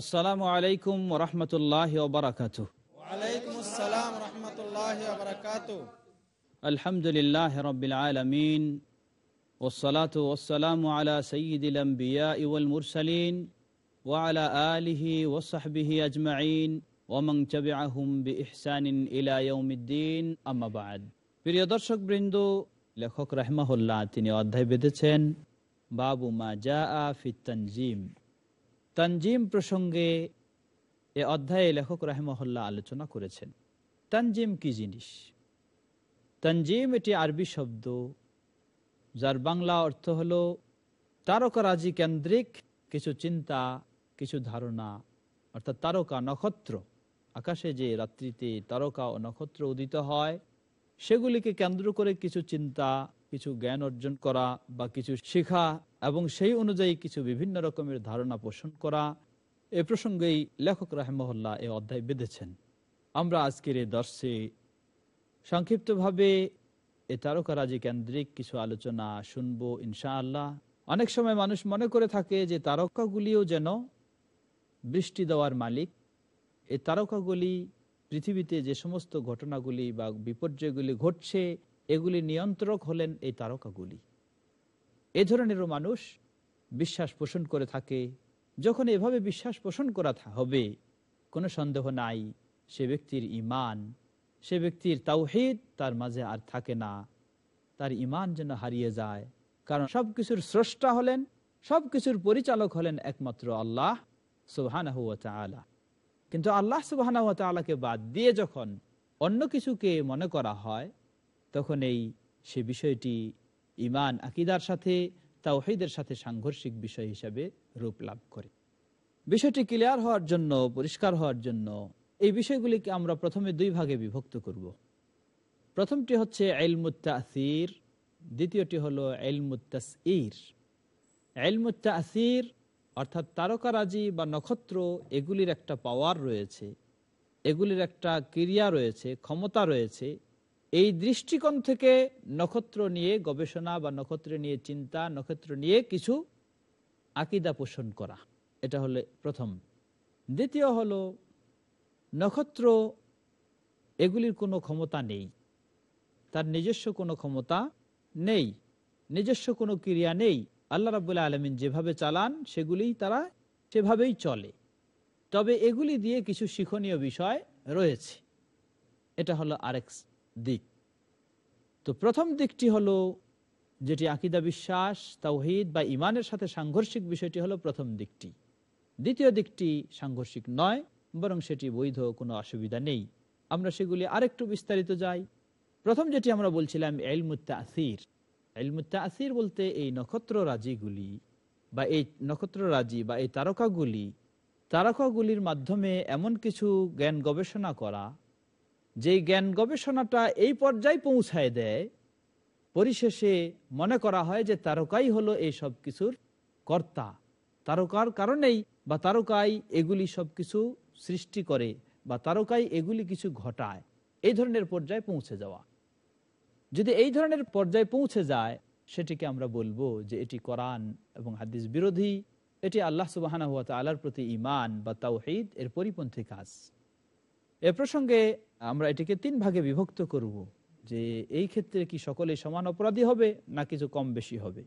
আসসালামু আলাইকুম রহমতুল্লাহ ওবরাকাত আলহামদুলিল্লাহ রবিল আলমিন। ওসলাত ওসালাম আলা সঈদুল আম্বিয়া ইউল মুরসালিন ওয়ালা আলিহি ওসাহবিহি আজমাইন ওমং চবিআহুম বি ইহসানিন ইলা ইয়াউমিদ্দিন। আম্মা বাদ। প্রিয় দর্শক বৃন্দ লেখক রাহমাহুল্লাহ তিনি অধ্যায় বেঁধেছেন বাবু মা জা আ ফি তনজিম প্রসঙ্গে এ অধ্যায়ে লেখক রাহেমহল্লা আলোচনা করেছেন। তনজিম কি জিনিস? তনজিম এটি আরবি শব্দ, যার বাংলা অর্থ হল তারকারাজি কেন্দ্রিক কিছু চিন্তা, কিছু ধারণা, অর্থাৎ তারকা নক্ষত্র। আকাশে যে রাত্রিতে তারকা ও নক্ষত্র উদিত হয়, সেগুলিকে কেন্দ্র করে কিছু চিন্তা কিছু জ্ঞান অর্জন করা বা কিছু শেখা এবং সেই অনুযায়ী কিছু বিভিন্ন রকমের ধারণা পোষণ করা, এ প্রসঙ্গেই লেখক রাহেমহল্লা এ অধ্যায় বেঁধেছেন। আমরা আজকের এই দর্শে সংক্ষিপ্তভাবে এ তারকারাজি কেন্দ্রিক কিছু আলোচনা শুনব ইনশাআল্লাহ। অনেক সময় মানুষ মনে করে থাকে যে তারকাগুলিও যেন বৃষ্টি দেওয়ার মালিক। এই তারকাগুলি পৃথিবীতে যে সমস্ত ঘটনাগুলি বা বিপর্যয়গুলি ঘটছে এগুলি নিয়ন্ত্রক হলেন এই তারকাগুলি। এ ধরনেরও মানুষ বিশ্বাস পোষণ করে থাকে। যখন এভাবে বিশ্বাস পোষণ করা হবে, কোনো সন্দেহ নাই, সে ব্যক্তির ইমান সে ব্যক্তির তাওহিদ তার মাঝে আর থাকে না। তার ইমান যেন হারিয়ে যায়। কারণ সব কিছুর স্রষ্টা হলেন সব কিছুর পরিচালক হলেন একমাত্র আল্লাহ সুবাহ কিন্তু আল্লাহ সুবাহ বাদ দিয়ে যখন অন্য কিছুকে মনে করা হয় তখন এই, সে বিষয়টি ইমান আকিদার সাথে, তাওহিদের সাথে সাংঘর্ষিক বিষয় হিসাবে রূপ লাভ করে বিষয়টি ক্লিয়ার হওয়ার জন্য, পরিষ্কার হওয়ার জন্য এই বিষয়গুলিকে আমরা প্রথমে দুই ভাগে বিভক্ত করব। প্রথমটি হচ্ছে এলমুত্তাসির দ্বিতীয়টি হলো এলমুত্তাসির এলমুত্তাসির অর্থাৎ তারকারাজি বা নক্ষত্র, এগুলির একটা পাওয়ার রয়েছে, এগুলির একটা ক্রিয়া রয়েছে, ক্ষমতা রয়েছে এই দৃষ্টিকোণ থেকে নক্ষত্র নিয়ে গবেষণা বা নক্ষত্র নিয়ে চিন্তা, নক্ষত্র নিয়ে কিছু আকিদা পোষণ করা। এটা হলো প্রথম। দ্বিতীয় হলো, নক্ষত্র এগুলির কোনো ক্ষমতা নেই। তার নিজস্ব কোনো ক্ষমতা নেই। নিজস্ব কোনো ক্রিয়া নেই। আল্লাহ রাবুল্লাহ আলমিন যেভাবে চালান, সেগুলিই তারা সেভাবেই চলে। তবে এগুলি দিয়ে কিছু শিক্ষণীয় বিষয় রয়েছে। এটা হলো আরেক দিক। তো প্রথম দিকটি হলো যেটি আকিদা বিশ্বাস, তাওহিদ বা ইমানের সাথে সাংঘর্ষিক বিষয়টি হলো প্রথম দিকটি। দ্বিতীয় দিকটি সাংঘর্ষিক নয়, বরং সেটি বৈধ, কোনো অসুবিধা নেই। আমরা সেগুলি আরেকটু বিস্তারিত যাই। প্রথম যেটি আমরা বলছিলাম এলমুত্তা আসির এলমুত্তা আসির বলতে এই নক্ষত্র রাজিগুলি বা এই নক্ষত্র রাজি বা এই তারকাগুলি, তারকাগুলির মাধ্যমে এমন কিছু জ্ঞান গবেষণা করা যেই জ্ঞান গবেষণাটা এই পর্যায়ে পৌঁছায় দেয়, পরিশেষে মনে করা হয় যে তারকাই হলো এই সব কিছুর কর্তা। তারকার কারণেই বা তারকাই এগুলি সব কিছু সৃষ্টি করে বা তারকাই এগুলি কিছু ঘটায়। এই ধরনের পর্যায়ে পৌঁছে যাওয়া। যদি এই ধরনের পর্যায়ে পৌঁছে যায়, সেটিকে আমরা বলব যে এটি কোরআন এবং হাদিস বিরোধী। এটি আল্লাহ সুবাহানা হুয়া আল্লাহর প্রতি ইমান বা তাওহিদ এর পরিপন্থী কাজ। এ প্রসঙ্গে আমরা এটিকে তিন ভাগে বিভক্ত করব, যে এই ক্ষেত্রে কি সকলে সমান অপরাধী হবে, না কিছু কম বেশি হবে?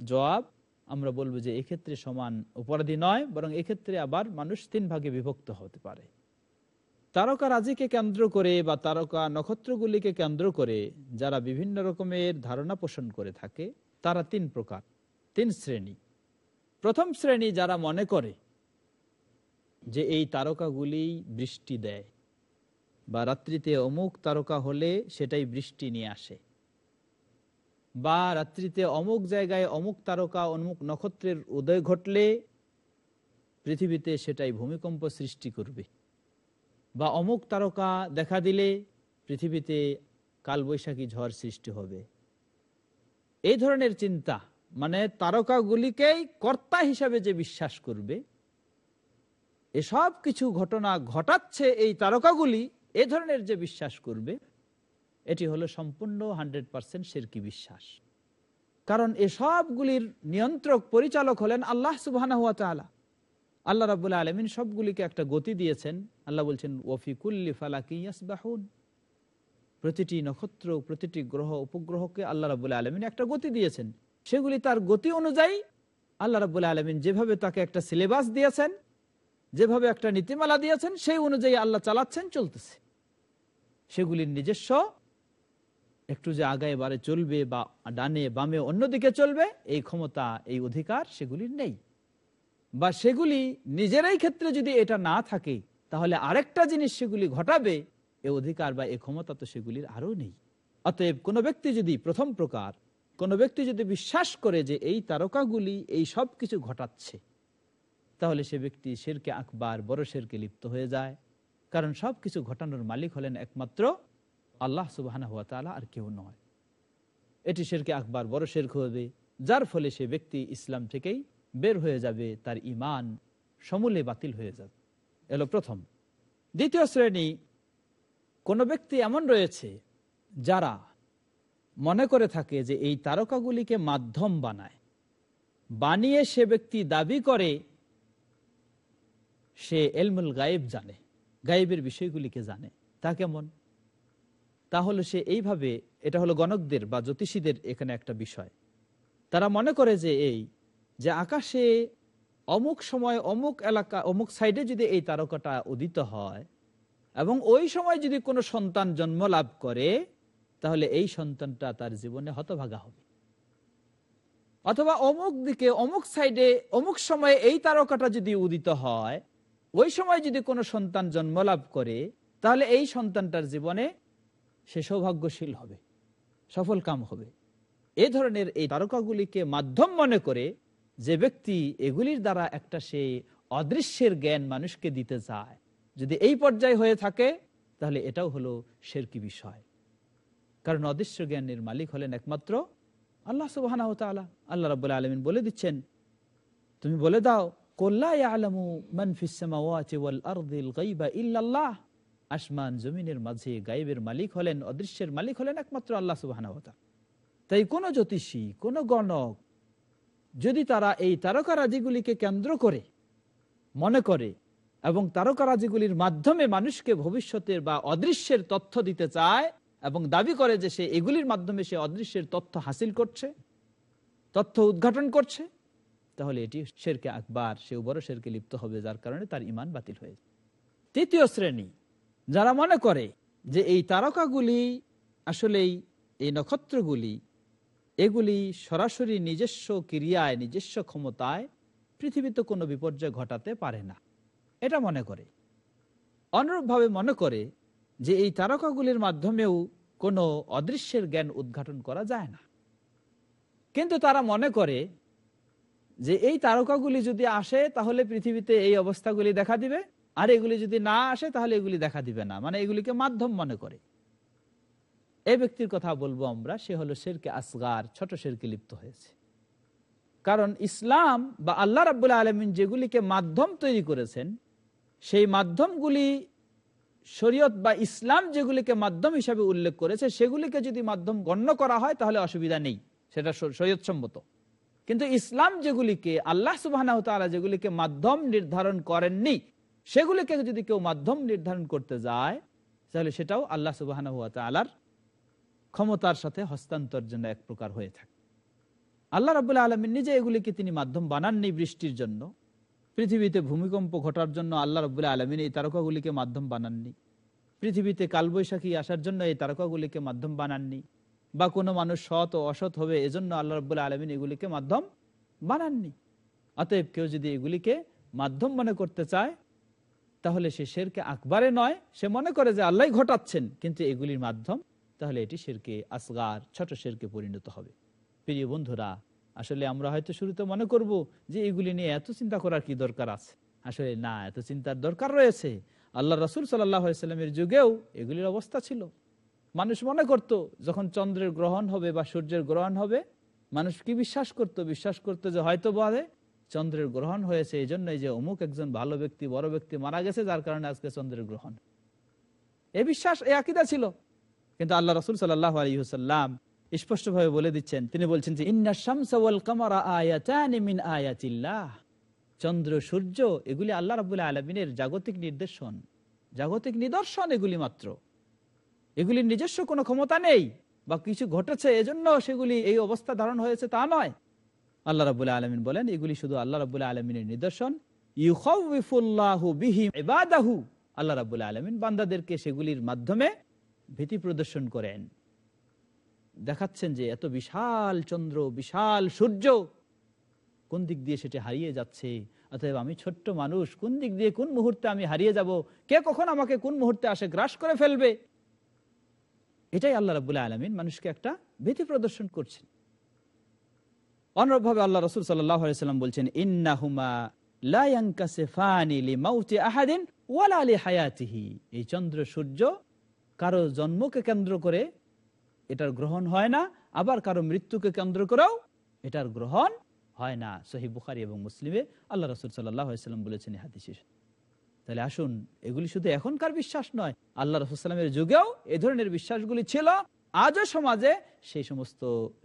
জবাব, আমরা বলব যে এক্ষেত্রে সমান অপরাধী নয়, বরং এক্ষেত্রে আবার মানুষ তিন ভাগে বিভক্ত হতে পারে। তারকা রাজিকে কেন্দ্র করে বা তারকা নক্ষত্রগুলিকে কেন্দ্র করে যারা বিভিন্ন রকমের ধারণা পোষণ করে থাকে, তারা তিন প্রকার, তিন শ্রেণি। প্রথম শ্রেণি যারা মনে করে যে এই তারকাগুলি বৃষ্টি দেয় বা রাত্রিতে অমুক তারকা হলে সেটাই বৃষ্টি নিয়ে আসে। বা রাত্রিতে অমুক জায়গায় অমুক তারকা, অমুক নক্ষত্রের উদয় ঘটলে পৃথিবীতে সেটাই ভূমিকম্প সৃষ্টি করবে। বা অমুক তারকা দেখা দিলে পৃথিবীতে কালবৈশাখী ঝড় সৃষ্টি হবে। এই ধরনের চিন্তা মানে তারকাগুলিকেই কর্তা হিসাবে যে বিশ্বাস করবে, এসব কিছু ঘটনা ঘটাচ্ছে এই তারকাগুলি এ ধরনের যে বিশ্বাস করবে, এটি হলো সম্পূর্ণ হান্ড্রেড পার্সেন্ট সেরকি বিশ্বাস। কারণ এসবগুলির নিয়ন্ত্রক পরিচালক হলেন আল্লাহ সুবাহ আল্লাহ রাবুল্লাহ আলমিন সবগুলিকে একটা গতি দিয়েছেন। আল্লাহ বলছেন ওফিকুল্লি ফালাকিয়াসবাহুন প্রতিটি নক্ষত্র, প্রতিটি গ্রহ, উপগ্রহকে আল্লাহ রাবুল্লাহ আলমিন একটা গতি দিয়েছেন। সেগুলি তার গতি অনুযায়ী আল্লাহ রাবুল্লাহ আলমিন যেভাবে তাকে একটা সিলেবাস দিয়েছেন, যেভাবে একটা নীতিমালা দিয়েছেন, সেই অনুযায়ী আল্লাহ চালাচ্ছেন, চলতেছে। সেগুলির নিজস্ব। একটু যে আগায় বারে চলবে বা ডানে বামে অন্যদিকে চলবে, এই ক্ষমতা, এই অধিকার সেগুলির নেই। বা সেগুলি নিজেরাই ক্ষেত্রে যদি এটা না থাকে, তাহলে আরেকটা জিনিস সেগুলি ঘটাবে, এ অধিকার বা এ ক্ষমতা তো সেগুলির আরও নেই। অতএব কোনো ব্যক্তি যদি প্রথম প্রকার, কোনো ব্যক্তি যদি বিশ্বাস করে যে এই তারকাগুলি এই সব কিছু ঘটাচ্ছে, তাহলে সে ব্যক্তি শেরকে আকবার, বড় শেরকে লিপ্ত হয়ে যায়। কারণ সব কিছু ঘটানোর মালিক হলেন একমাত্র আল্লাহ সুবাহ আর কেউ নয়। এটি শেরকে আকবার বড় শেরক হবে যার ফলে সে ব্যক্তি ইসলাম থেকেই বের হয়ে যাবে, তার ইমান সমূলে বাতিল হয়ে যাবে। এলো প্রথম। দ্বিতীয় শ্রেণি, কোনো ব্যক্তি এমন রয়েছে যারা মনে করে থাকে যে এই তারকাগুলিকে মাধ্যম বানায়। বানিয়ে সে ব্যক্তি দাবি করে, সে এলমুল গায়েব জানে। গায়েবের বিষয়গুলিকে জানে। তা কেমন? তাহলে সে এইভাবে, এটা হলো গণকদের বা জ্যোতিষীদের এখানে একটা বিষয়। তারা মনে করে যে এই, যে আকাশে অমুক সময় অমুক এলাকা, অমুক সাইডে যদি এই তারকাটা উদিত হয় এবং ওই সময় যদি কোনো সন্তান জন্ম লাভ করে, তাহলে এই সন্তানটা তার জীবনে হতভাগা হবে। অথবা অমুক দিকে, অমুক সাইডে অমুক সময়ে এই তারকাটা যদি উদিত হয় ওই সময় যদি কোনো সন্তান জন্ম লাভ করে, তাহলে এই সন্তানটার জীবনে সে সৌভাগ্যশীল হবে, সফল কাম হবে। এ ধরনের এই তারকাগুলিকে মাধ্যম মনে করে যে ব্যক্তি এগুলির দ্বারা একটা সে অদৃশ্যের জ্ঞান মানুষকে দিতে চায়। যদি এই পর্যায়ে হয়ে থাকে, তাহলে এটাও হলো শেরকি বিষয়। কারণ অদৃশ্য জ্ঞানের মালিক হলেন একমাত্র আল্লাহ সুবাহ আল্লাহ রব আলমিন বলে দিচ্ছেন, তুমি বলে দাও আসমান জমিনের মাঝে গাইবের মালিক হলেন, অদৃশ্যের মালিক হলেন একমাত্র আল্লাহ সুবাহ তাই কোন জ্যোতিষী, কোন গণক যদি তারা এই তারকারাজিগুলিকে কেন্দ্র করে, মনে করে এবং তারকারাজিগুলির মাধ্যমে মানুষকে ভবিষ্যতের বা অদৃশ্যের তথ্য দিতে চায় এবং দাবি করে যে সে এগুলির মাধ্যমে সে অদৃশ্যের তথ্য হাসিল করছে, তথ্য উদ্ঘাটন করছে তাহলে এটি শেরকে আকবার, সে বড় শেরকে লিপ্ত হবে, যার কারণে তার ইমান বাতিল হয়ে তৃতীয় শ্রেণি, যারা মনে করে যে এই তারকাগুলি আসলেই এই নক্ষত্রগুলি, এগুলি সরাসরি নিজস্ব ক্রিয়ায়, নিজস্ব ক্ষমতায় পৃথিবীতে কোনো বিপর্যয় ঘটাতে পারে না। এটা মনে করে। অনুরূপভাবে মনে করে যে এই তারকাগুলির মাধ্যমেও কোনো অদৃশ্যের জ্ঞান উদ্ঘাটন করা যায় না। কিন্তু তারা মনে করে যে এই তারকাগুলি যদি আসে, তাহলে পৃথিবীতে এই অবস্থাগুলি দেখা দিবে। আর এগুলি যদি না আসে, তাহলে এগুলি দেখা দিবে না। মানে এগুলিকে মাধ্যম মনে করে। এই ব্যক্তির কথা বলব আমরা, সে হলো শেরকে আসগার, ছোট শেরকে লিপ্ত হয়েছে। কারণ ইসলাম বা আল্লাহ রাবুল্লাহ আলমিন যেগুলিকে মাধ্যম তৈরি করেছেন, সেই মাধ্যমগুলি শরীয়ত বা ইসলাম যেগুলিকে মাধ্যম হিসাবে উল্লেখ করেছে, সেগুলিকে যদি মাধ্যম গণ্য করা হয়, তাহলে অসুবিধা নেই। সেটা শরীয়ত সম্মত কিন্তু ইসলাম যেগুলিকে, আল্লাহ সুবাহ যেগুলিকে মাধ্যম নির্ধারণ করেননি, সেগুলিকে যদি কেউ মাধ্যম নির্ধারণ করতে যায়, তাহলে সেটাও আল্লাহ সুবাহ ক্ষমতার সাথে হস্তান্তর জন্য এক প্রকার হয়ে থাকে। আল্লাহ রাবুল্লাহ আলমিন নিজে এগুলিকে তিনি মাধ্যম বানাননি বৃষ্টির জন্য। পৃথিবীতে ভূমিকম্প ঘটার জন্য আল্লাহ রবুল্লাহ আলমিন এই তারকাগুলিকে মাধ্যম বানাননি। পৃথিবীতে কালবৈশাখী আসার জন্য এই তারকাগুলিকে মাধ্যম বানাননি। বা কোনো মানুষ সৎ ও অসৎ হবে, এজন্য আল্লাহ রবুল্লাহ আলমিন এগুলিকে মাধ্যম বানাননি। অতএব কেউ যদি এগুলিকে মাধ্যম মনে করতে চায়, তাহলে সে শেরকে আকবারে নয়, সে মনে করে যে আল্লাহ ঘটাচ্ছেন, কিন্তু এগুলির মাধ্যম, তাহলে এটি শেরকে আসগার, ছোট শেরকে পরিণত হবে। প্রিয় বন্ধুরা, আসলে আমরা হয়তো শুরুতে মনে করব যে এগুলি নিয়ে এত চিন্তা করার কি দরকার আছে। আসলে না, এত চিন্তার দরকার রয়েছে। আল্লাহ রসুল সাল্লাহ সাল্লামের যুগেও এগুলির অবস্থা ছিল। মানুষ মনে করত, যখন চন্দ্রের গ্রহণ হবে বা সূর্যের গ্রহণ হবে, মানুষ কি বিশ্বাস করত? বিশ্বাস করতো যে হয়তো বলে চন্দ্রের গ্রহণ হয়েছে, এই জন্যই যে অমুক একজন ভালো ব্যক্তি, বড় ব্যক্তি মারা গেছে, যার কারণে আজকে চন্দ্রের গ্রহণ। এ বিশ্বাস, এ আকিদা ছিল। কিন্তু আল্লাহ রসুল সাল্লাহ হুসাল্লাম স্পষ্টভাবে বলে দিচ্ছেন, তিনি বলছেন যে কামারা মিন চন্দ্র, সূর্য, এগুলি আল্লাহ রাবুল্লাহ আলমিনের জাগতিক নির্দেশন। জাগতিক নিদর্শন এগুলি মাত্র। এগুলির নিজস্ব কোনো ক্ষমতা নেই বা কিছু ঘটেছে, এজন্য সেগুলি এই অবস্থা ধারণ হয়েছে তা নয়। আল্লাহ রাবুল্লাহ আলমিন বলেন, এগুলি শুধু আল্লাহ রাবুল্লাহ আলমিনের নিদর্শন। ইবাদাহু। আল্লাহ রাবুল্লাহ আলমিন বান্দাদেরকে সেগুলির মাধ্যমে ভীতি প্রদর্শন করেন। দেখাচ্ছেন যে এত বিশাল চন্দ্র, বিশাল সূর্য কোন দিক দিয়ে সেটি হারিয়ে যাচ্ছে, অতএব আমি ছোট্ট মানুষ, কোন দিক দিয়ে কোন মুহূর্তে আমি হারিয়ে যাব, কে কখন আমাকে কোন মুহূর্তে আসে গ্রাস করে ফেলবে? এটাই আল্লাহ রাবুল্লাহ আলমিন মানুষকে একটা ভীতি প্রদর্শন করছেন। অনুরূপভাবে আল্লাহ রসুল সাল্লাম বলছেন, ইন্নাহুমা আহাদিন ওয়ালা আলী হায়াতিহি এই চন্দ্র সূর্য কারও জন্মকে কেন্দ্র করে এটার গ্রহণ হয় না, আবার কারও মৃত্যুকে কেন্দ্র করেও এটার গ্রহণ হয় না। সহি বুখারি এবং মুসলিমে আল্লাহ রসুল সাল্লাম বলেছেন হাদিসে তাহলে আসুন, এগুলি শুধু এখনকার বিশ্বাস নয়, আল্লাহ রসুলামের যুগেও এ ধরনের বিশ্বাসগুলি ছিল। আজও সমাজে সেই সমস্ত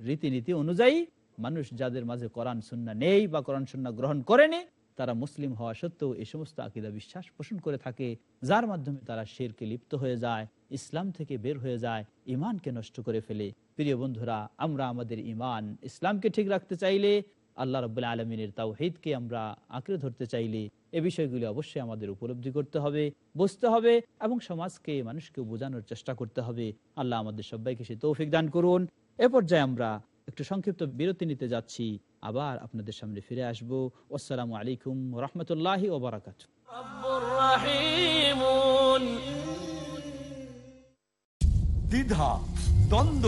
রীতিনীতি অনুযায়ী মানুষ যাদের মাঝে কোরআন সুন্না নেই বা কোরআন সুন্না গ্রহণ করেনি, তারা মুসলিম হওয়া সত্ত্বেও এই সমস্ত আকিদা বিশ্বাস পোষণ করে থাকে, যার মাধ্যমে তারা শেরকে লিপ্ত হয়ে যায়, ইসলাম থেকে বের হয়ে যায় ইমানকে নষ্ট করে ফেলে। প্রিয় বন্ধুরা, আমরা আমাদের ইমান ইসলামকে ঠিক রাখতে চাইলে আল্লাহ রবাহ আলমিনের তাও হেদকে আমরা আঁকড়ে ধরতে চাইলে এ বিষয়গুলি অবশ্যই আমাদের উপলব্ধি করতে হবে বুঝতে হবে এবং সমাজকে মানুষকে বোঝানোর চেষ্টা করতে হবে। আল্লাহ আমাদের সবাইকে সে তৌফিক দান করুন। এ পর্যায়ে আমরা একটু সংক্ষিপ্ত বিরতি নিতে যাচ্ছি। আবার আপনাদের সামনে ফিরে আসব। আসসালামু আলাইকুম রহমতুল্লাহ ওবরাকাত। দ্বিধা দ্বন্দ্ব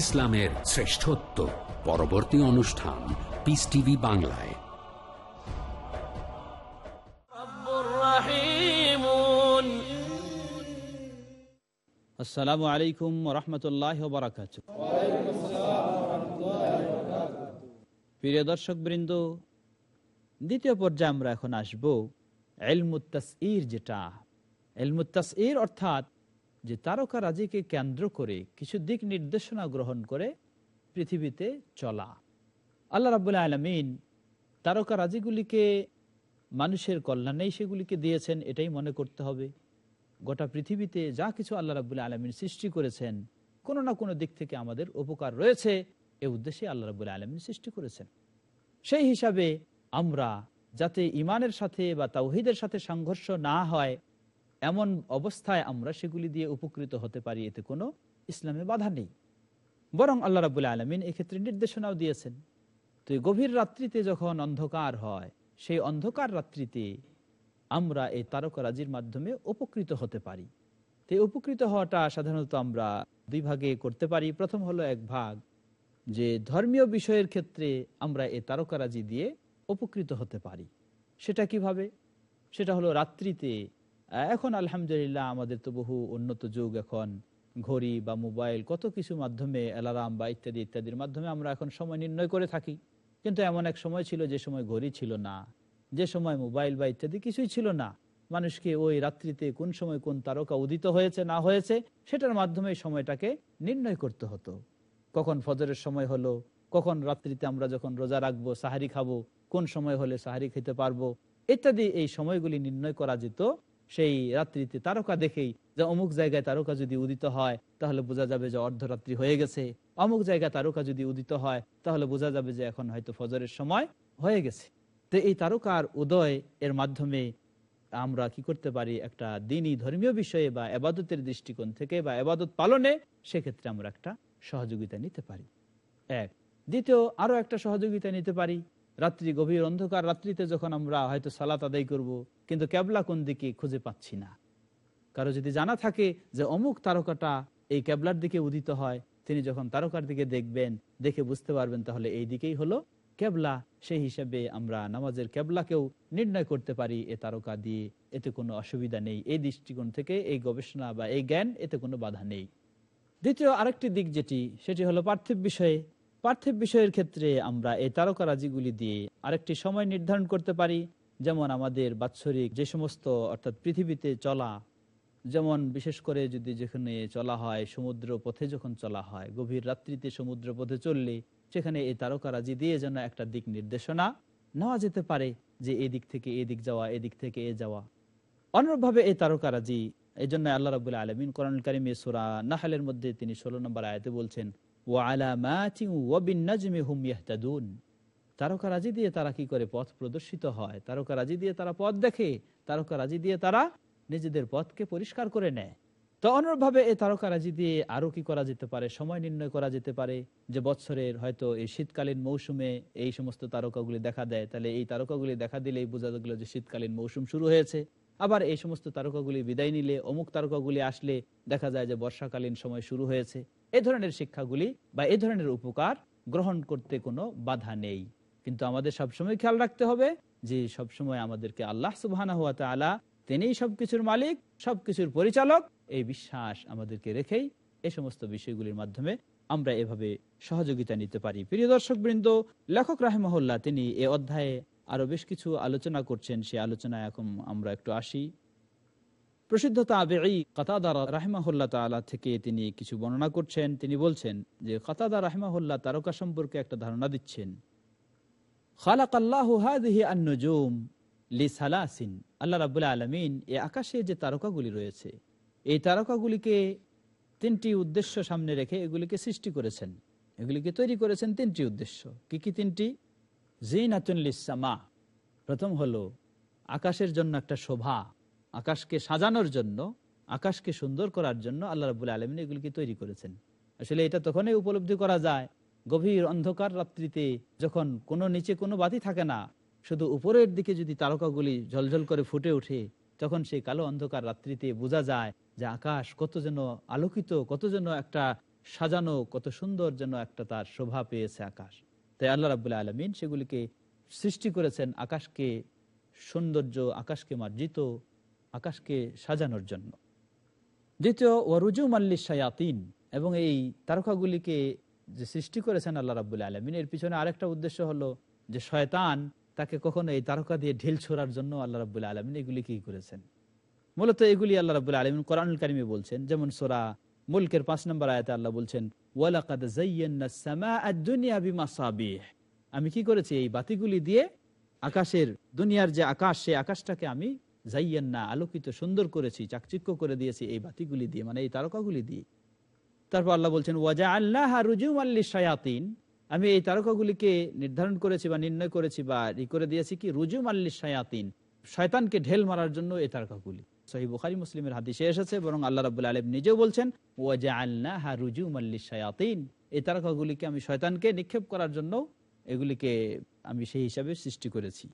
ইসলামের শ্রেষ্ঠত্ব। পরবর্তী অনুষ্ঠান পিস টিভি বাংলায়। আসসালামু আলাইকুম রহমতুল্লাহ বারাকাত প্রিয় দর্শক বৃন্দ দ্বিতীয় পর্যায়ে আমরা এখন আসব এলমুত্তাসির যেটা। এলমুত্তাসির অর্থাৎ যে তারকা রাজিকে কেন্দ্র করে কিছু দিক নির্দেশনা গ্রহণ করে পৃথিবীতে চলা। আল্লাহ রাবুল্লাহ আলমিন তারকা রাজিগুলিকে মানুষের কল্যাণেই সেগুলিকে দিয়েছেন, এটাই মনে করতে হবে। গোটা পৃথিবীতে যা কিছু আল্লাহ রাবুল্লাহ আলমিন সৃষ্টি করেছেন, কোনো না কোনো দিক থেকে আমাদের উপকার রয়েছে, এ উদ্দেশ্যে আল্লাহ রাবুল্লাহ আলমিন সৃষ্টি করেছেন। সেই হিসাবে আমরা যাতে ইমানের সাথে বা তাওহিদের সাথে সংঘর্ষ না হয় এমন অবস্থায় আমরা সেগুলি দিয়ে উপকৃত হতে পারি, এতে কোনো ইসলামে বাধা নেই। বরং আল্লাহ রাবুল্লাহ আলমিন এক্ষেত্রে নির্দেশনাও দিয়েছেন তো গভীর রাত্রিতে যখন অন্ধকার হয়, সেই অন্ধকার রাত্রিতে আমরা এই তারকারাজির মাধ্যমে উপকৃত হতে পারি। তো উপকৃত হওয়াটা সাধারণত আমরা দুই ভাগে করতে পারি। প্রথম হলো এক ভাগ, যে ধর্মীয় বিষয়ের ক্ষেত্রে আমরা এই তারকারাজি দিয়ে উপকৃত হতে পারি। সেটা কীভাবে? সেটা হলো রাত্রিতে এখন আলহামদুলিল্লাহ আমাদের তো বহু উন্নত যুগ এখন। ঘড়ি বা মোবাইল, কত কিছু মাধ্যমে অ্যালার্ম বা ইত্যাদি, ইত্যাদির মাধ্যমে আমরা এখন সময় নির্ণয় করে থাকি। কিন্তু এমন এক সময় ছিল যে সময় ঘড়ি ছিল না, যে সময় মোবাইল বা ইত্যাদি কিছুই ছিল না। মানুষকে ওই রাত্রিতে কোন সময় কোন তারকা উদিত হয়েছে, না হয়েছে, সেটার মাধ্যমে সময়টাকে নির্ণয় করতে হতো। কখন ফজরের সময় হলো, কখন রাত্রিতে আমরা যখন রোজা রাখব, সাহারি খাব, কোন সময় হলে সাহারি খেতে পারব, ইত্যাদি এই সময়গুলি নির্ণয় করা যেত সেই রাত্রিতে তারকা দেখেই যে অমুক জায়গায় তারকা যদি উদিত হয়, তাহলে বোঝা যাবে যে অর্ধরাত্রি হয়ে গেছে। অমুক জায়গায় তারকা যদি উদিত হয়, তাহলে বোঝা যাবে যে এখন হয়তো ফজরের সময় হয়ে গেছে। তো এই তারকার উদয় এর মাধ্যমে আমরা কি করতে পারি? একটা দিনই ধর্মীয় বিষয়ে বা এবাদতের দৃষ্টিকোণ থেকে বা এবাদত পালনে সেক্ষেত্রে আমরা একটা সহযোগিতা নিতে পারি। এক। দ্বিতীয় আরও একটা সহযোগিতা নিতে পারি। রাত্রি গভীর অন্ধকার রাত্রিতে যখন আমরা হয়তো সালাত আদায় করব কিন্তু ক্যাবলা কোন দিকে খুঁজে পাচ্ছি না। কারও যদি জানা থাকে যে অমুক তারকাটা এই ক্যাবলার দিকে উদিত হয়, তিনি যখন তারকার দিকে দেখবেন, দেখে বুঝতে পারবেন তাহলে এই দিকেই হলো ক্যাবলা সেই হিসাবে আমরা নামাজের ক্যাবলাকেও নির্ণয় করতে পারি, এ তারকা দিয়ে এতে কোনো অসুবিধা নেই। এই দৃষ্টিকোণ থেকে, এই গবেষণা বা এই জ্ঞান এতে কোনো বাধা নেই। দ্বিতীয় আরেকটি দিক যেটি, সেটি হলো পার্থিব বিষয়ে। পার্থিব বিষয়ের ক্ষেত্রে আমরা এই তারকারাজিগুলি দিয়ে আরেকটি সময় নির্ধারণ করতে পারি। যেমন আমাদের বাৎসরিক যে সমস্ত অর্থাৎ পৃথিবীতে চলা, যেমন বিশেষ করে যদি যেখানে চলা হয় সমুদ্র পথে যখন চলা হয়, গভীর রাত্রিতে সমুদ্র পথে চললে সেখানে এই তারকারাজি দিয়ে যেন একটা দিক নির্দেশনা নেওয়া যেতে পারে যে এদিক থেকে এদিক যাওয়া এদিক থেকে এ যাওয়া। অনুরূপভাবে এই তারকারাজি এই জন্য আল্লাহ রাবুল্লাহ আলমিন করণ কারিমে সুরা নাহালের মধ্যে তিনি ষোলো নম্বর আয়তে বলছেন ও আলামাতি ওয়াবিন নাজমে হুম ইয়াহতাদুন। তারকারাজি দিয়ে তারা কি করে পথ প্রদর্শিত হয়? তারকারাজি দিয়ে তারা পথ দেখে তারকারাজি দিয়ে তারা নিজেদের পথকে পরিষ্কার করে নেয়। তো অনুরূপভাবে এই তারকারাজি দিয়ে আরও কি করা যেতে পারে? সময় নির্ণয় করা যেতে পারে যে বৎসরের হয়তো এই শীতকালীন মৌসুমে এই সমস্ত তারকাগুলি দেখা দেয়। তাহলে এই তারকাগুলি দেখা দিলেই বোঝা গেল যে শীতকালীন মৌসুম শুরু হয়েছে। আবার এই সমস্ত তারকাগুলি বিদায় নিলে, অমুক তারকাগুলি আসলে দেখা যায় যে বর্ষাকালীন সময় শুরু হয়েছে। এ ধরনের শিক্ষাগুলি বা এ ধরনের উপকার গ্রহণ করতে কোনো বাধা নেই। কিন্তু আমাদের সবসময় খেয়াল রাখতে হবে যে সবসময় আমাদেরকে আল্লাহ সুবাহানা হুয়া তালা তিনিই সবকিছুর মালিক, সবকিছুর পরিচালক। এই বিশ্বাস আমাদেরকে রেখেই এই সমস্ত বিষয়গুলির মাধ্যমে আমরা এভাবে সহযোগিতা নিতে পারি। প্রিয় দর্শক বৃন্দ লেখক রাহেমহল্লা তিনি এ অধ্যায়ে আরও বেশ কিছু আলোচনা করছেন। সে আলোচনায় এখন আমরা একটু আসি। প্রসিদ্ধ তাবেঈ কাতাদার রাহমাহুল্লাহ তাআলা থেকে তিনি কিছু বর্ণনা করছেন। তিনি বলছেন যে কাতাদা রাহমাহুল্লাহ তারকা সম্পর্কে একটা ধারণা দিচ্ছেন। খালাক আল্লাহ হাদিহি আন-নুজুম লিসালাসিন। আল্লাহ রাব্বুল আলামিন এই আকাশে যে তারকাগুলি রয়েছে, এই তারকাগুলিকে তিনটি উদ্দেশ্য সামনে রেখে এগুলিকে সৃষ্টি করেছেন। এগুলিকে তৈরি করেছেন তিনটি উদ্দেশ্য। কি কি তিনটি? জিনাতুন লিসামা প্রথম হলো, আকাশের জন্য একটা শোভা, আকাশকে সাজানোর জন্য, আকাশকে সুন্দর করার জন্য আল্লাহ রাবুল আলমিন এগুলিকে তৈরি করেছেন। আসলে এটা তখনই উপলব্ধি করা যায় গভীর অন্ধকার রাত্রিতে যখন কোনো নিচে কোনো বাতি থাকে না, শুধু উপরের দিকে যদি তারকাগুলি ঝলঝল করে ফুটে ওঠে, তখন সেই কালো অন্ধকার রাত্রিতে বোঝা যায় যে আকাশ কত যেন আলোকিত, কত যেন একটা সাজানো, কত সুন্দর যেন একটা তার শোভা পেয়েছে আকাশ। তাই আল্লাহ রাবুল্লাহ আলমিন সেগুলিকে সৃষ্টি করেছেন আকাশকে সৌন্দর্য, আকাশকে মার্জিত, আকাশকে সাজানোর জন্য। দ্বিতীয় ওয়ারুজু মাল্লি এবং এই তারকাগুলিকে যে সৃষ্টি করেছেন আল্লাহ রাবুল্লাহ আলমিন, এর পিছনে আরেকটা উদ্দেশ্য হলো যে শয়তান তাকে কখনো এই তারকা দিয়ে ঢিল ছোড়ার জন্য আল্লাহ রাবুল্লাহ আলমিন এগুলি কি করেছেন? মূলত এগুলি আল্লাহ রাবুল্লাহ আলমিন কোরআনুল কারিমে বলছেন, যেমন সোরা মুলকের পাঁচ নম্বর আয়তে আল্লাহ বলছেন আমি কি করেছি? এই বাতিগুলি দিয়ে আকাশের, দুনিয়ার যে আকাশ, সেই আকাশটাকে আমি জাইয়ান্না আলোকিত সুন্দর করেছি, চাকচিক্য করে দিয়েছি এই বাতিগুলি দিয়ে মানে এই তারকাগুলি দিয়ে। তারপর আল্লাহ বলছেন ওয়াজা আল্লাহ রুজুম আল্লি শায়াতিন আমি এই তারকাগুলিকে নির্ধারণ করেছি বা নির্ণয় করেছি বা ই করে দিয়েছি কি রুজুম আল্লি শায়াতিন শয়তানকে ঢেল মারার জন্য এই তারকাগুলি। সহি বুখারি, মুসলিমের হাদিসে এসেছে, বরং আল্লাহ রাবুল আলম নিজেও বলছেন ওয়াজা আল্লাহ রুজুম আল্লি শায়াতিন এই তারকাগুলিকে আমি শয়তানকে নিক্ষেপ করার জন্য এগুলিকে আমি সেই হিসাবে সৃষ্টি করেছি।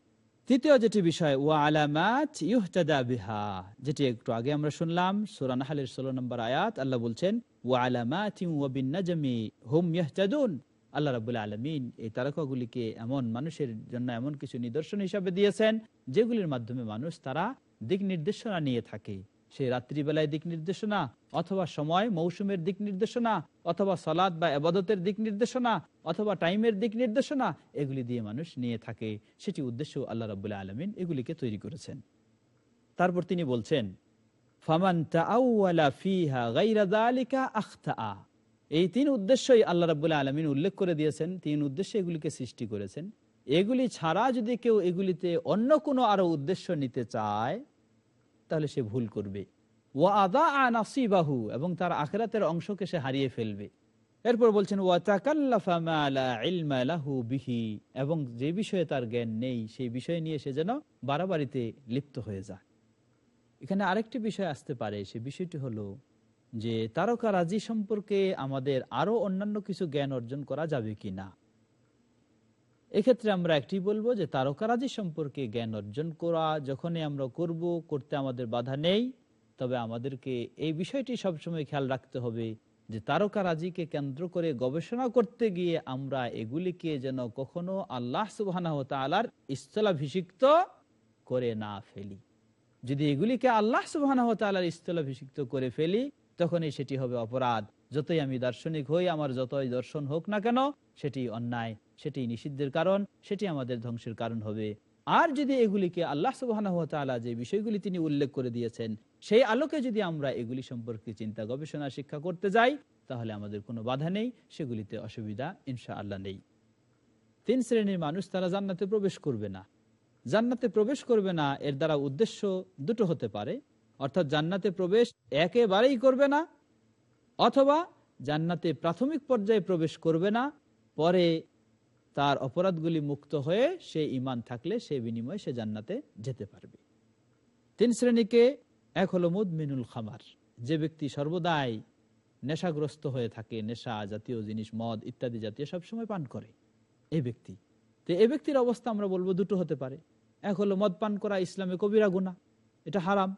তৃতীয় যেটি বিষয়, ওয়া আলামাত ইহতাদা বিহা যেটি একটু আগে আমরা শুনলাম সুরান হালের ষোলো নম্বর আয়াত, আল্লাহ বলছেন, ওয়া আলামাত ইয়াহতাদুন আল্লাহ রাবুল আলমিন এই তারকাগুলিকে এমন মানুষের জন্য এমন কিছু নিদর্শন হিসাবে দিয়েছেন, যেগুলির মাধ্যমে মানুষ তারা দিক নির্দেশনা নিয়ে থাকে। সে রাত্রিবেলায় দিক নির্দেশনা, অথবা সময় মৌসুমের দিক নির্দেশনা, অথবা সলাদ বা আবাদতের দিক নির্দেশনা, অথবা টাইমের দিক নির্দেশনা, এগুলি দিয়ে মানুষ নিয়ে থাকে। সেটি উদ্দেশ্য আল্লাহ রাবুল্লাহ আলমিন এগুলিকে তৈরি করেছেন। তারপর তিনি বলছেন এই তিন উদ্দেশ্যই আল্লাহ রাব্বুল আলামিন উল্লেখ করে দিয়েছেন। তিন উদ্দেশ্যে এগুলিকে সৃষ্টি করেছেন। এগুলি ছাড়া যদি কেউ এগুলিতে অন্য কোনো আরও উদ্দেশ্য নিতে চায় তাহলে সে ভুল করবে। ও আদা নাসিবাহু, এবং তার আখেরাতের অংশকে সে হারিয়ে ফেলবে। এরপর বলছেন বিহি এবং যে বিষয়ে তার জ্ঞান নেই, সেই বিষয় নিয়ে সে যেন বাড়াবাড়িতে লিপ্ত হয়ে যায়। এখানে আরেকটি বিষয় আসতে পারে, সে বিষয়টি হলো যে, তারকা রাজি সম্পর্কে আমাদের আরও অন্যান্য কিছু জ্ঞান অর্জন করা যাবে কি না এক্ষেত্রে আমরা একটি বলব যে তারকারাজি সম্পর্কে জ্ঞান অর্জন করা, যখনই আমরা করব, করতে আমাদের বাধা নেই। তবে আমাদেরকে এই বিষয়টি সবসময় খেয়াল রাখতে হবে যে তারকারাজিকে কেন্দ্র করে গবেষণা করতে গিয়ে আমরা এগুলিকে যেন কখনো আল্লাহ সুবাহ তালার স্থলাভিষিক্ত করে না ফেলি। যদি এগুলিকে আল্লাহ সুবাহ তালার স্থলাভিষিক্ত করে ফেলি, তখনই সেটি হবে অপরাধ। যতই আমি দার্শনিক হই, আমার যতই দর্শন হোক না কেন, সেটি অন্যায়। সেটি নিষিদ্ধের কারণ, সেটি আমাদের ধ্বংসের কারণ হবে। আর যদি এগুলিকে আল্লাহ সুবাহ যে বিষয়গুলি তিনি উল্লেখ করে দিয়েছেন, সেই আলোকে যদি আমরা এগুলি সম্পর্কে চিন্তা, গবেষণা, শিক্ষা করতে যাই, তাহলে আমাদের কোনো বাধা নেই, সেগুলিতে অসুবিধা ইনশা আল্লাহ নেই। তিন শ্রেণির মানুষ তারা জান্নাতে প্রবেশ করবে না। জান্নাতে প্রবেশ করবে না এর দ্বারা উদ্দেশ্য দুটো হতে পারে। অর্থাৎ জান্নাতে প্রবেশ একেবারেই করবে না, অথবা জান্নাতে প্রাথমিক পর্যায়ে প্রবেশ করবে না, পরে তার অপরাধগুলি মুক্ত হয়ে সে ইমান থাকলে সে বিনিময়ে সে জান্নাতে যেতে পারবে। তিন শ্রেণীকে এক হলো মুদমিনুল খামার। যে ব্যক্তি সর্বদাই নেশাগ্রস্ত হয়ে থাকে, নেশা জাতীয় জিনিস, মদ ইত্যাদি জাতীয় সবসময় পান করে এই ব্যক্তি। তো এই ব্যক্তির অবস্থা আমরা বলব দুটো হতে পারে। এক হলো মদ পান করা ইসলামে কবিরা গুণা এটা হারাম।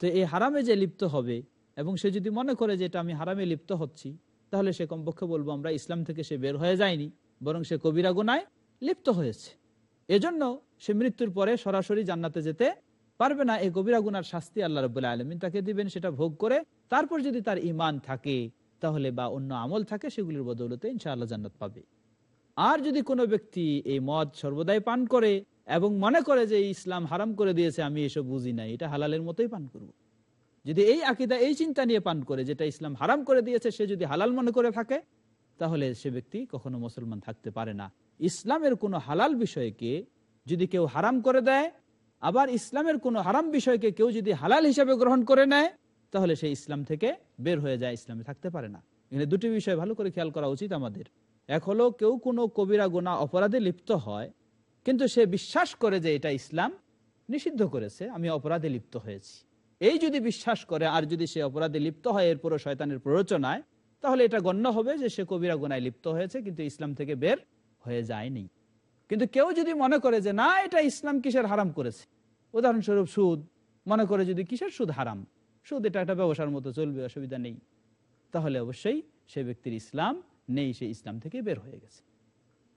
তো এই হারামে যে লিপ্ত হবে এবং সে যদি মনে করে যে এটা আমি হারামে লিপ্ত হচ্ছি, তাহলে সে কমপক্ষে বলব আমরা ইসলাম থেকে সে বের হয়ে যায়নি। বরং সে কবিরা গুনায় লিপ্ত হয়েছে। এজন্য সে মৃত্যুর পরে সরাসরি জান্নাতে যেতে পারবে না। এই কবিরা গুনার শাস্তি আল্লাহ রবুল্লাহ আলমিন তাকে দিবেন, সেটা ভোগ করে তারপর যদি তার ইমান থাকে, তাহলে বা অন্য আমল থাকে, সেগুলির বদৌলতে ইনশাআল্লাহ জান্নাত পাবে। আর যদি কোনো ব্যক্তি এই মদ সর্বদাই পান করে এবং মনে করে যে ইসলাম হারাম করে দিয়েছে, আমি এসব বুঝি নাই, এটা হালালের মতোই পান করব। যদি এই আকিদা, এই চিন্তা নিয়ে পান করে, যেটা ইসলাম হারাম করে দিয়েছে, সে যদি হালাল মনে করে থাকে তাহলে সে ব্যক্তি কখনো মুসলমান থাকতে পারে না। ইসলামের কোনো হালাল বিষয়কে যদি কেউ হারাম করে দেয়, আবার ইসলামের কোনো হারাম বিষয়কে কেউ যদি হালাল হিসাবে গ্রহণ করে নেয়, তাহলে সে ইসলাম থেকে বের হয়ে যায়, ইসলামে থাকতে পারে না। এখানে দুটি বিষয় ভালো করে খেয়াল করা উচিত আমাদের। এক হলো, কেউ কোনো কবিরা গোনা অপরাধে লিপ্ত হয়, কিন্তু সে বিশ্বাস করে যে এটা ইসলাম, নিষিদ্ধ করেছে, আমি অপরাধে লিপ্ত হয়েছি। এই যদি বিশ্বাস করে, আর যদি সে অপরাধে লিপ্ত হয়, এরপরও শয়তানের প্ররোচনায় তাহলে এটা গণ্য হবে যে সে কবিরা গোনায় লিপ্ত হয়েছে, কিন্তু ইসলাম থেকে বের হয়ে যায়নি। কিন্তু কেউ যদি মনে করে যে, না, এটা ইসলাম কিসের হারাম করেছে? উদাহরণস্বরূপ সুদ। মনে করে যদি কিসের সুদ হারাম? সুদ এটা একটা ব্যবসার মতো, চলবে, অসুবিধা নেই। তাহলে অবশ্যই সে ব্যক্তির ইসলাম নেই, সে ইসলাম থেকে বের হয়ে গেছে।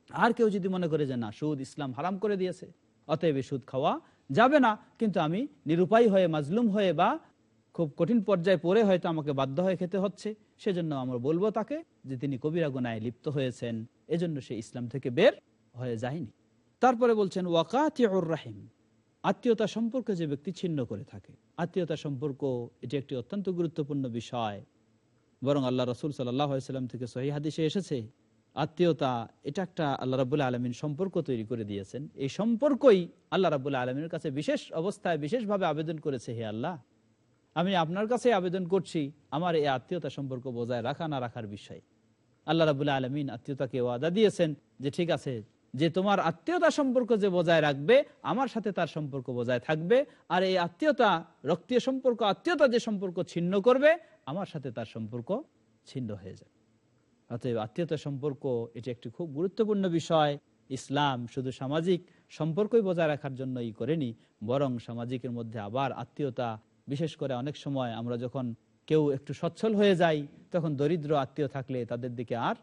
আর কেউ যদি মনে করে যে, না, সুদ ইসলাম হারাম করে দিয়েছে, অতএব সুদ খাওয়া যাবে না, কিন্তু আমি নিরুপায় হয়ে, মাজলুম হয়ে বা খুব কঠিন পর্যায়ে পড়ে হয়তো আমাকে বাধ্য হয়ে খেতে হচ্ছে। সেজন্য আমরা বলব তাকে যে তিনি কবিরা গুনায় লিপ্ত হয়েছেন। এজন্য সে ইসলাম থেকে বের হয়ে যায়নি। তারপরে বলছেন ওয়াকাতিউর রাহিম। আত্মীয়তা সম্পর্ক যে ব্যক্তি ছিন্ন করে থাকে, আত্মীয়তা সম্পর্ক এটি একটি অত্যন্ত গুরুত্বপূর্ণ বিষয়। বরং আল্লাহ রসুল সাল্লাম থেকে সহি এসেছে, আত্মীয়তা এটা একটা আল্লাহ রাবুল্লাহ আলমিন সম্পর্ক তৈরি করে দিয়েছেন। এই সম্পর্কই আল্লাহ রাবুল্লাহ আলমিনের কাছে বিশেষ অবস্থায় বিশেষভাবে আবেদন করেছে, হে আল্লাহ। আমি আপনার কাছে আবেদন করছি আমার এই আত্মীয়তা সম্পর্ক বজায় রাখা না রাখার বিষয়। আল্লাহ রাবুল্লাহ আলমিন আত্মীয়তাকে ওয়াদা দিয়েছেন যে, ঠিক আছে, যে তোমার আত্মীয়তা সম্পর্ক যে বজায় রাখবে, আমার সাথে তার সম্পর্ক বজায় থাকবে। আর এই আত্মীয়তা, রক্তীয় সম্পর্ক, আত্মীয়তা যে সম্পর্ক ছিন্ন করবে, আমার সাথে তার সম্পর্ক ছিন্ন হয়ে যাবে। অতএব আত্মীয়তা সম্পর্ক, এটি একটি খুব গুরুত্বপূর্ণ বিষয়। ইসলাম শুধু সামাজিক সম্পর্কই বজায় রাখার জন্যই করেনি, বরং সামাজিকের মধ্যে আবার আত্মীয়তা বিশেষ করে অনেক সময় আমরা যখন কেউ একটু সচ্ছল হয়ে যাই, তখন দরিদ্র আত্মীয় থাকলে তাদের দিকে আর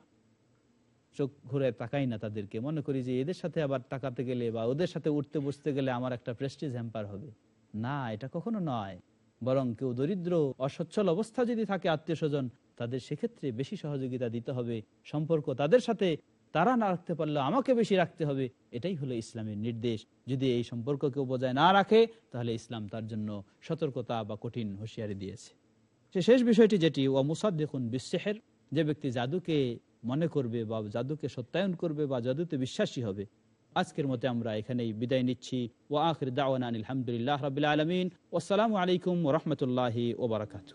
চোখ ঘুরে তাকাই না তাদেরকে। মনে করি যে এদের সাথে আবার তাকাতে গেলে বা ওদের সাথে উঠতে বসতে গেলে আমার একটা প্রেস্টিজ হ্যাম্পার হবে। না, এটা কখনো নয়। বরং কেউ দরিদ্র, অসচ্ছল অবস্থা যদি থাকে আত্মীয় স্বজন, তাদের সেক্ষেত্রে বেশি সহযোগিতা দিতে হবে। সম্পর্ক তাদের সাথে তারা না রাখতে পারলে আমাকে বেশি রাখতে হবে, এটাই হলো ইসলামের নির্দেশ। যদি এই সম্পর্ক কেউ বজায় না রাখে, তাহলে ইসলাম তার জন্য সতর্কতা বা কঠিন হুঁশিয়ারি দিয়েছে। সে শেষ বিষয়টি যেটি ও মুসাদ দেখুন বিশ্বের যে ব্যক্তি জাদুকে মনে করবে বা জাদুকে সত্যায়ন করবে বা জাদুতে বিশ্বাসী হবে। আজকের মতে আমরা এখানেই বিদায় নিচ্ছি। ও আখির দাওয়ান আলহামদুলিল্লাহ রবিল আলমিন। ওসালামু আলাইকুম রহমতুল্লাহি ওবরাকাতু